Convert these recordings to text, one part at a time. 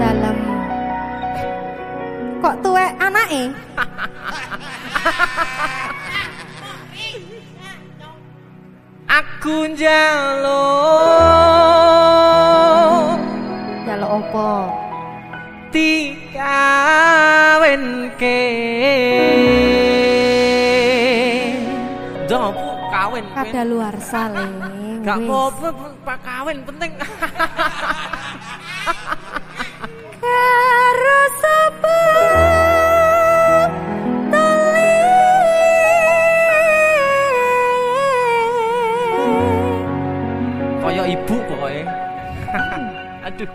Dalam Kok tuwek anake? Aku njaluk Jaluk opo? dikawinke kawin. Kada luar sale. Gak apa-apa Pak kawin penting. Karo sapa? Tali. Kaya ibu pokoke. Aduh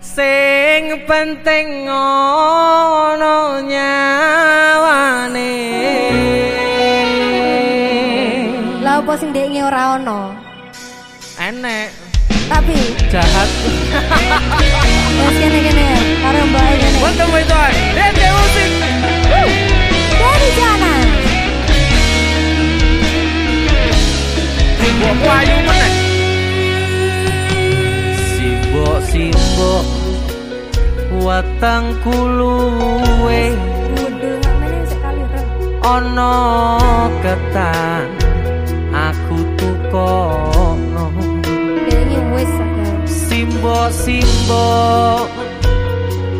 Sing penting ngono nyawane apa sing dekne ora ono? Enek. Tapi jahat. Wes kene kene karo mbak kene. Welcome to dek dek musik Dari jana. Mbok wayu meneh. Simbok simbok watang kuluwe. Ono ketan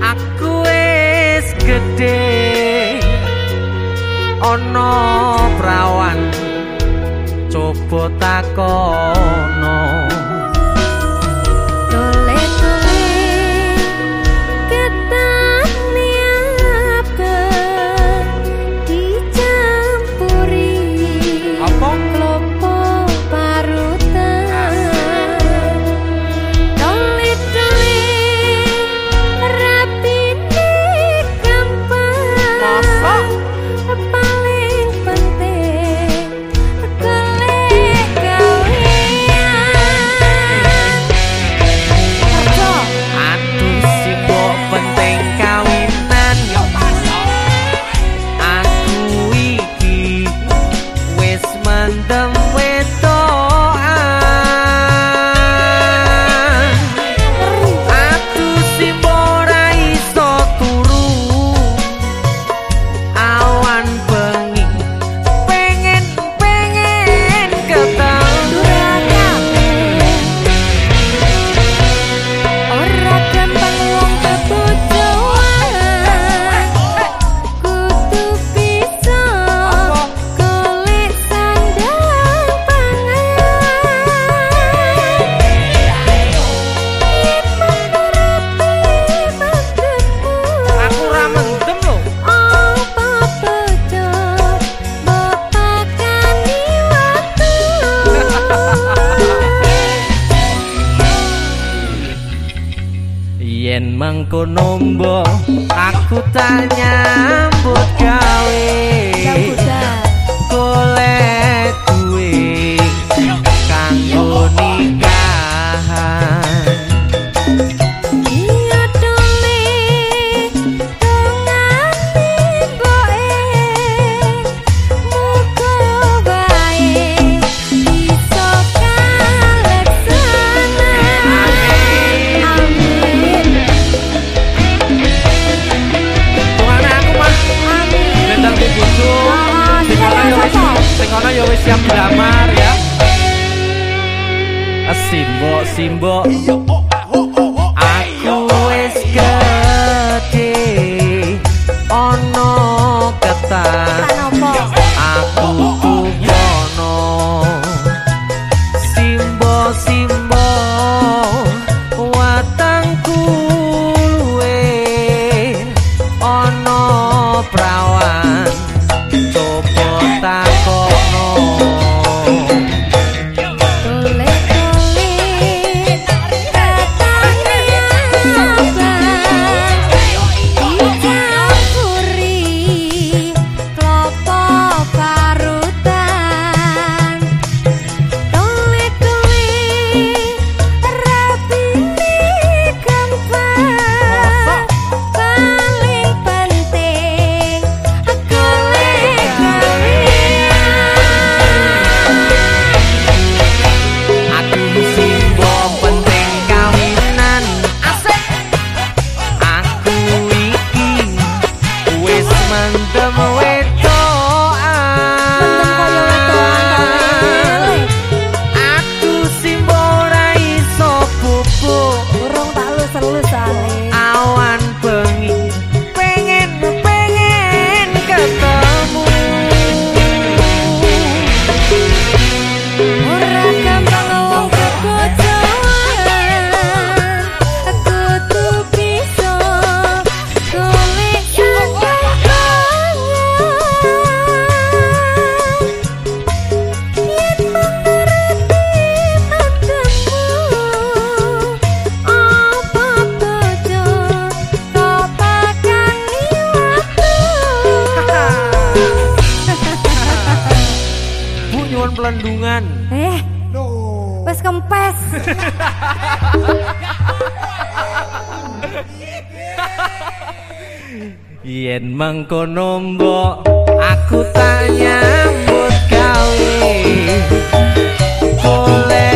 Aku wis gede Ono prawan Coba takono mengkono mbok aku tak nyambut Sing ana ya wis siap dilamar ya. Simbok simbok pelendungan. Eh, wes kempes. Yen mengkono mbok aku tak nyambut gawe. Boleh